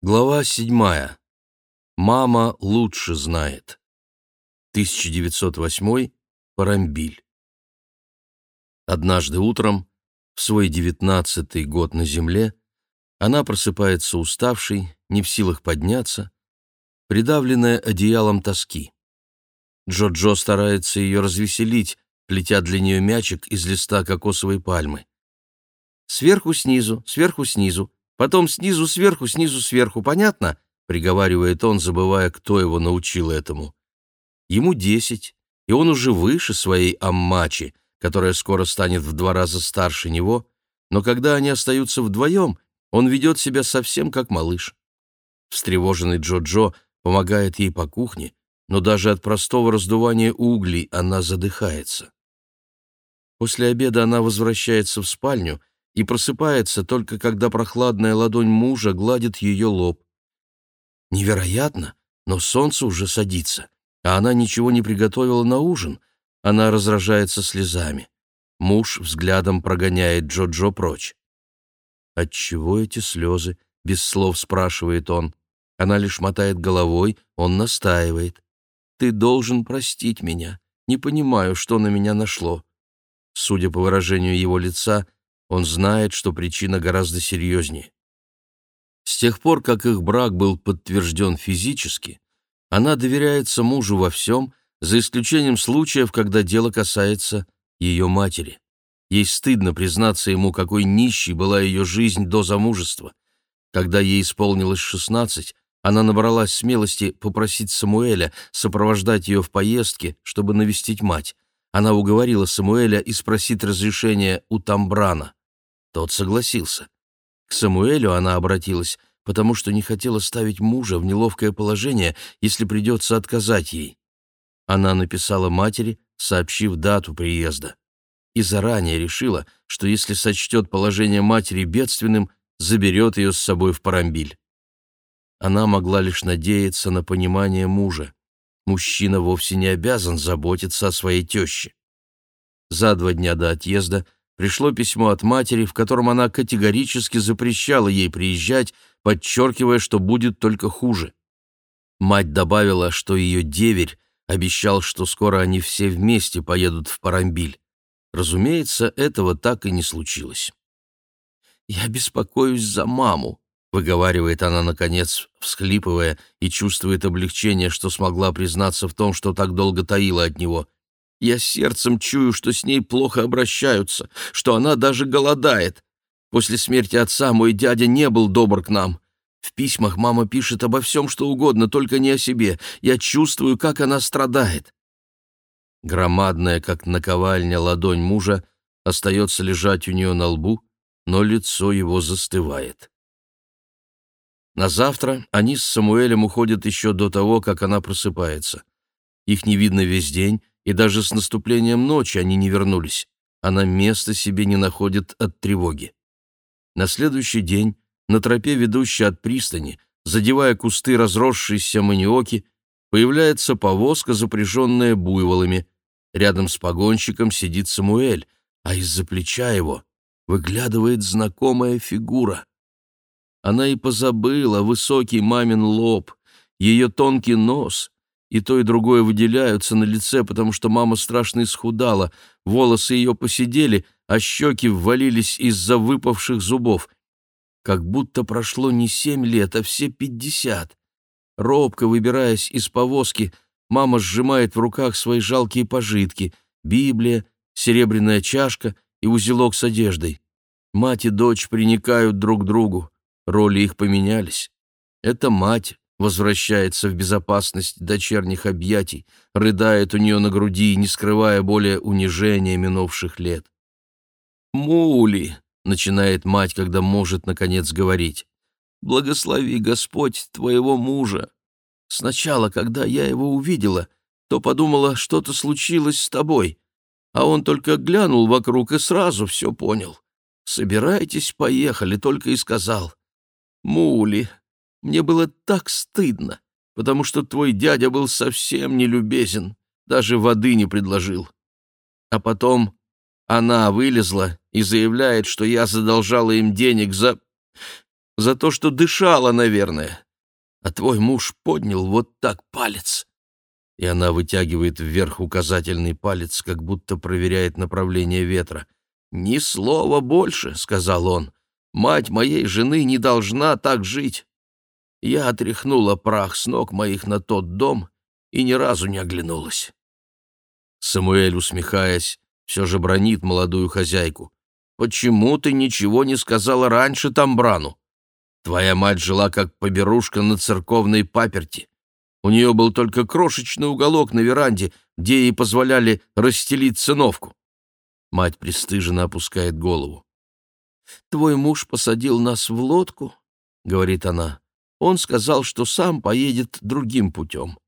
Глава седьмая. Мама лучше знает. 1908. Парамбиль. Однажды утром, в свой девятнадцатый год на земле, она просыпается уставшей, не в силах подняться, придавленная одеялом тоски. Джо-Джо старается ее развеселить, плетя для нее мячик из листа кокосовой пальмы. Сверху снизу, сверху снизу, Потом снизу сверху, снизу сверху, понятно?» — приговаривает он, забывая, кто его научил этому. Ему десять, и он уже выше своей аммачи, которая скоро станет в два раза старше него, но когда они остаются вдвоем, он ведет себя совсем как малыш. Встревоженный Джо-Джо помогает ей по кухне, но даже от простого раздувания углей она задыхается. После обеда она возвращается в спальню и просыпается только когда прохладная ладонь мужа гладит ее лоб. Невероятно, но солнце уже садится, а она ничего не приготовила на ужин. Она разражается слезами. Муж взглядом прогоняет Джо-Джо прочь. «Отчего эти слезы?» — без слов спрашивает он. Она лишь мотает головой, он настаивает. «Ты должен простить меня. Не понимаю, что на меня нашло». Судя по выражению его лица, — он знает, что причина гораздо серьезнее. С тех пор, как их брак был подтвержден физически, она доверяется мужу во всем, за исключением случаев, когда дело касается ее матери. Ей стыдно признаться ему, какой нищей была ее жизнь до замужества. Когда ей исполнилось шестнадцать, она набралась смелости попросить Самуэля сопровождать ее в поездке, чтобы навестить мать. Она уговорила Самуэля и спросить разрешения у Тамбрана. Тот согласился. К Самуэлю она обратилась, потому что не хотела ставить мужа в неловкое положение, если придется отказать ей. Она написала матери, сообщив дату приезда. И заранее решила, что если сочтет положение матери бедственным, заберет ее с собой в Парамбиль. Она могла лишь надеяться на понимание мужа. Мужчина вовсе не обязан заботиться о своей теще. За два дня до отъезда – пришло письмо от матери, в котором она категорически запрещала ей приезжать, подчеркивая, что будет только хуже. Мать добавила, что ее деверь обещал, что скоро они все вместе поедут в Парамбиль. Разумеется, этого так и не случилось. «Я беспокоюсь за маму», — выговаривает она, наконец, всхлипывая, и чувствует облегчение, что смогла признаться в том, что так долго таила от него — я сердцем чую, что с ней плохо обращаются, что она даже голодает. После смерти отца мой дядя не был добр к нам. В письмах мама пишет обо всем, что угодно, только не о себе. Я чувствую, как она страдает. Громадная, как наковальня, ладонь мужа остается лежать у нее на лбу, но лицо его застывает. На завтра они с Самуэлем уходят еще до того, как она просыпается. Их не видно весь день, и даже с наступлением ночи они не вернулись. Она места себе не находит от тревоги. На следующий день на тропе, ведущей от пристани, задевая кусты разросшейся маниоки, появляется повозка, запряженная буйволами. Рядом с погонщиком сидит Самуэль, а из-за плеча его выглядывает знакомая фигура. Она и позабыла высокий мамин лоб, ее тонкий нос, и то, и другое выделяются на лице, потому что мама страшно исхудала, волосы ее посидели, а щеки ввалились из-за выпавших зубов. Как будто прошло не семь лет, а все пятьдесят. Робко выбираясь из повозки, мама сжимает в руках свои жалкие пожитки — Библия, серебряная чашка и узелок с одеждой. Мать и дочь приникают друг к другу, роли их поменялись. Это мать, возвращается в безопасность дочерних объятий, рыдает у нее на груди, не скрывая более унижения минувших лет. «Мули!» — начинает мать, когда может, наконец, говорить. «Благослови, Господь, твоего мужа. Сначала, когда я его увидела, то подумала, что-то случилось с тобой, а он только глянул вокруг и сразу все понял. «Собирайтесь, поехали», — только и сказал. «Мули, мне было так стыдно, потому что твой дядя был совсем не любезен, даже воды не предложил. А потом она вылезла и заявляет, что я задолжала им денег за... За то, что дышала, наверное. А твой муж поднял вот так палец. И она вытягивает вверх указательный палец, как будто проверяет направление ветра. «Ни слова больше», — сказал он. «Мать моей жены не должна так жить». Я отряхнула прах с ног моих на тот дом и ни разу не оглянулась. Самуэль, усмехаясь, все же бронит молодую хозяйку. «Почему ты ничего не сказала раньше Тамбрану? Твоя мать жила как поберушка на церковной паперти. У нее был только крошечный уголок на веранде, где ей позволяли расстелить циновку. Мать пристыженно опускает голову. «Твой муж посадил нас в лодку», — говорит она. «Он сказал, что сам поедет другим путем».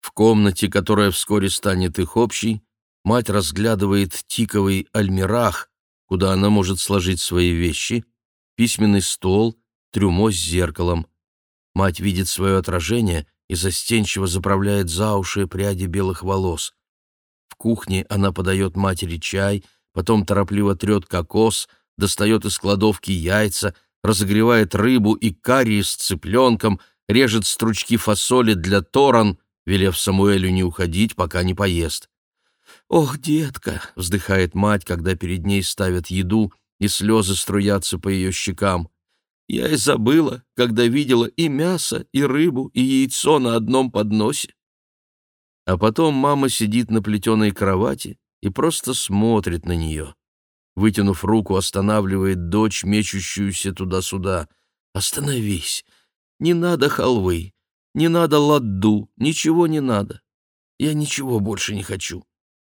В комнате, которая вскоре станет их общей, мать разглядывает тиковый альмирах, куда она может сложить свои вещи, письменный стол, трюмо с зеркалом. Мать видит свое отражение и застенчиво заправляет за уши пряди белых волос. В кухне она подает матери чай, потом торопливо трет кокос, достает из кладовки яйца, разогревает рыбу и карри с цыпленком, режет стручки фасоли для торан, велев Самуэлю не уходить, пока не поест. «Ох, детка!» — вздыхает мать, когда перед ней ставят еду, и слезы струятся по ее щекам. «Я и забыла, когда видела и мясо, и рыбу, и яйцо на одном подносе». А потом мама сидит на плетеной кровати и просто смотрит на нее. Вытянув руку, останавливает дочь, мечущуюся туда-сюда. «Остановись! Не надо халвы, не надо ладду, ничего не надо. Я ничего больше не хочу.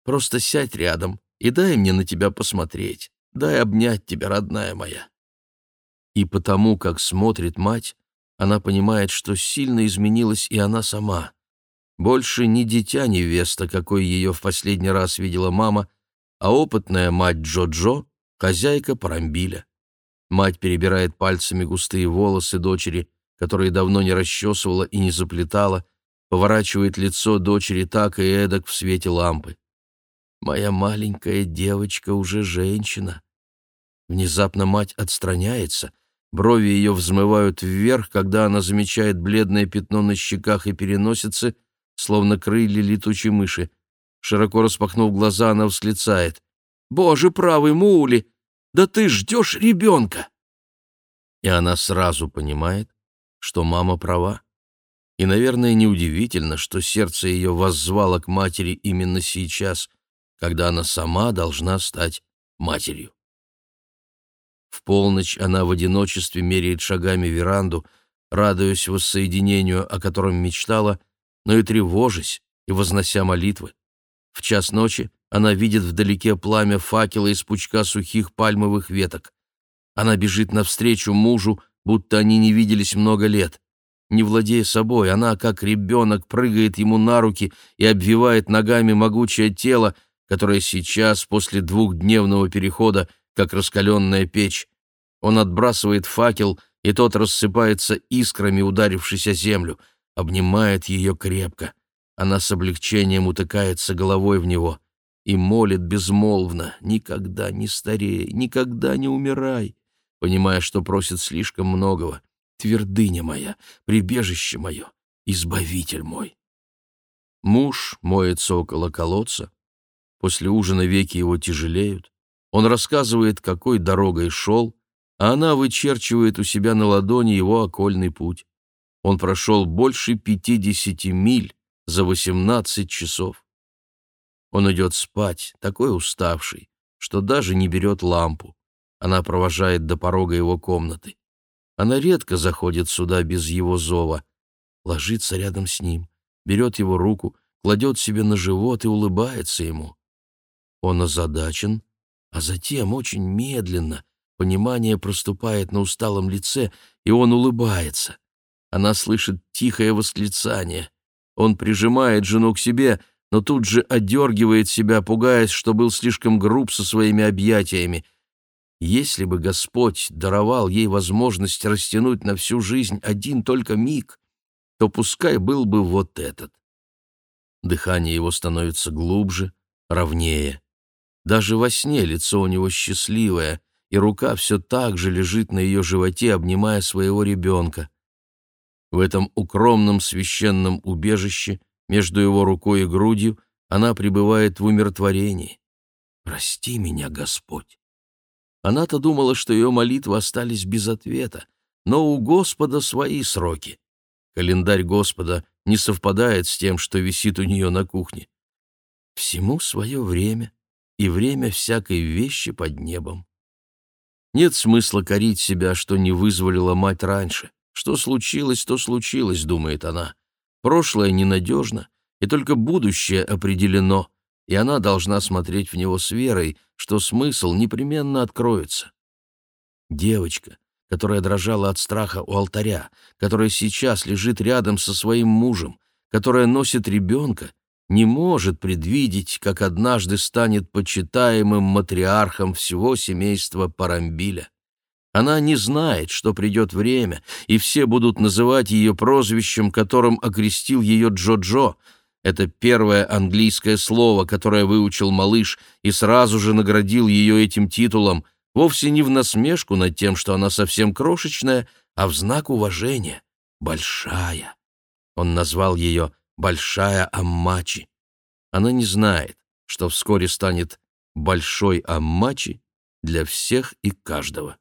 Просто сядь рядом и дай мне на тебя посмотреть. Дай обнять тебя, родная моя». И потому, как смотрит мать, она понимает, что сильно изменилась и она сама. Больше не дитя-невеста, какой ее в последний раз видела мама, а опытная мать Джо-Джо, хозяйка Парамбиля. Мать перебирает пальцами густые волосы дочери, которые давно не расчесывала и не заплетала, поворачивает лицо дочери так и эдак в свете лампы. «Моя маленькая девочка уже женщина». Внезапно мать отстраняется, брови ее взмывают вверх, когда она замечает бледное пятно на щеках и переносице, словно крылья летучей мыши. Широко распахнув глаза, она восклицает. «Боже правый, Мули! Да ты ждешь ребенка!» И она сразу понимает, что мама права. И, наверное, неудивительно, что сердце ее воззвало к матери именно сейчас, когда она сама должна стать матерью. В полночь она в одиночестве меряет шагами веранду, радуясь воссоединению, о котором мечтала, но и тревожась и вознося молитвы. В час ночи она видит вдалеке пламя факела из пучка сухих пальмовых веток. Она бежит навстречу мужу, будто они не виделись много лет. Не владея собой, она, как ребенок, прыгает ему на руки и обвивает ногами могучее тело, которое сейчас, после двухдневного перехода, как раскаленная печь. Он отбрасывает факел, и тот рассыпается искрами, ударившись о землю — обнимает ее крепко. Она с облегчением утыкается головой в него и молит безмолвно «Никогда не старей, никогда не умирай», понимая, что просит слишком многого. «Твердыня моя, прибежище мое, избавитель мой». Муж моется около колодца. После ужина веки его тяжелеют. Он рассказывает, какой дорогой шел, а она вычерчивает у себя на ладони его окольный путь. Он прошел больше пятидесяти миль за восемнадцать часов. Он идет спать, такой уставший, что даже не берет лампу. Она провожает до порога его комнаты. Она редко заходит сюда без его зова. Ложится рядом с ним, берет его руку, кладет себе на живот и улыбается ему. Он озадачен, а затем очень медленно понимание проступает на усталом лице, и он улыбается. Она слышит тихое восклицание. Он прижимает жену к себе, но тут же одергивает себя, пугаясь, что был слишком груб со своими объятиями. Если бы Господь даровал ей возможность растянуть на всю жизнь один только миг, то пускай был бы вот этот. Дыхание его становится глубже, ровнее. Даже во сне лицо у него счастливое, и рука все так же лежит на ее животе, обнимая своего ребенка. В этом укромном священном убежище между его рукой и грудью она пребывает в умиротворении. «Прости меня, Господь!» Она-то думала, что ее молитвы остались без ответа, но у Господа свои сроки. Календарь Господа не совпадает с тем, что висит у нее на кухне. Всему свое время и время всякой вещи под небом. Нет смысла корить себя, что не вызволила мать раньше. Что случилось, то случилось, думает она. Прошлое ненадежно, и только будущее определено, и она должна смотреть в него с верой, что смысл непременно откроется. Девочка, которая дрожала от страха у алтаря, которая сейчас лежит рядом со своим мужем, которая носит ребенка, не может предвидеть, как однажды станет почитаемым матриархом всего семейства Парамбиля. Она не знает, что придет время, и все будут называть ее прозвищем, которым окрестил ее Джо-Джо. Это первое английское слово, которое выучил малыш, и сразу же наградил ее этим титулом, вовсе не в насмешку над тем, что она совсем крошечная, а в знак уважения. Большая. Он назвал ее большая Аммачи. Она не знает, что вскоре станет большой Аммачи для всех и каждого.